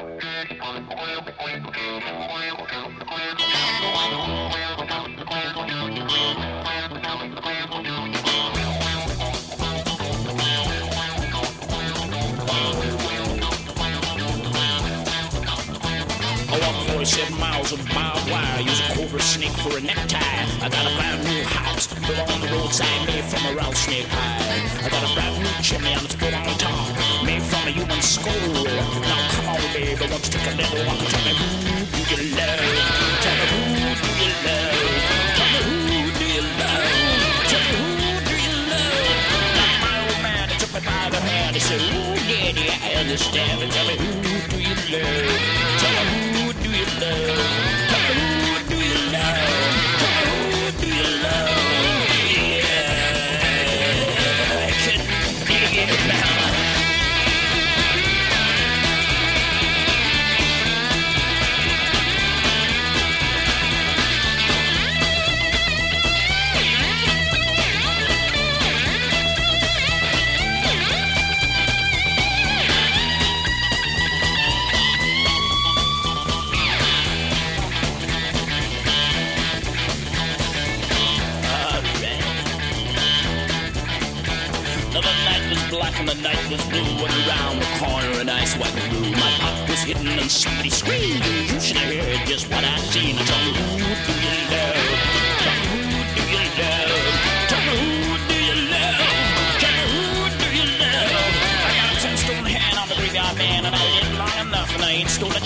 I walk 47 miles of barbed wire, use a cobra snake for a necktie. I got a brand new house built on the roadside, made from a rattlesnake hide. I got a brand new chimney on its built on top, made from a human skull. Now baby, you take a little walk and tell me who do you love? Tell me who do you love? Tell me who do you love? Tell me who do you love? Now my old man, he took me by the hand, he said, Ooh, daddy, I understand. And tell me who do you love? Was black and the night was blue And around the corner an ice white room My pop was hidden and somebody screamed You should have heard just what I seen Tell me who do you love? Tell me who do you love? Tell me who do you love? Tell me who do you love? I got a hand on the graveyard man And I long enough and I ain't stolen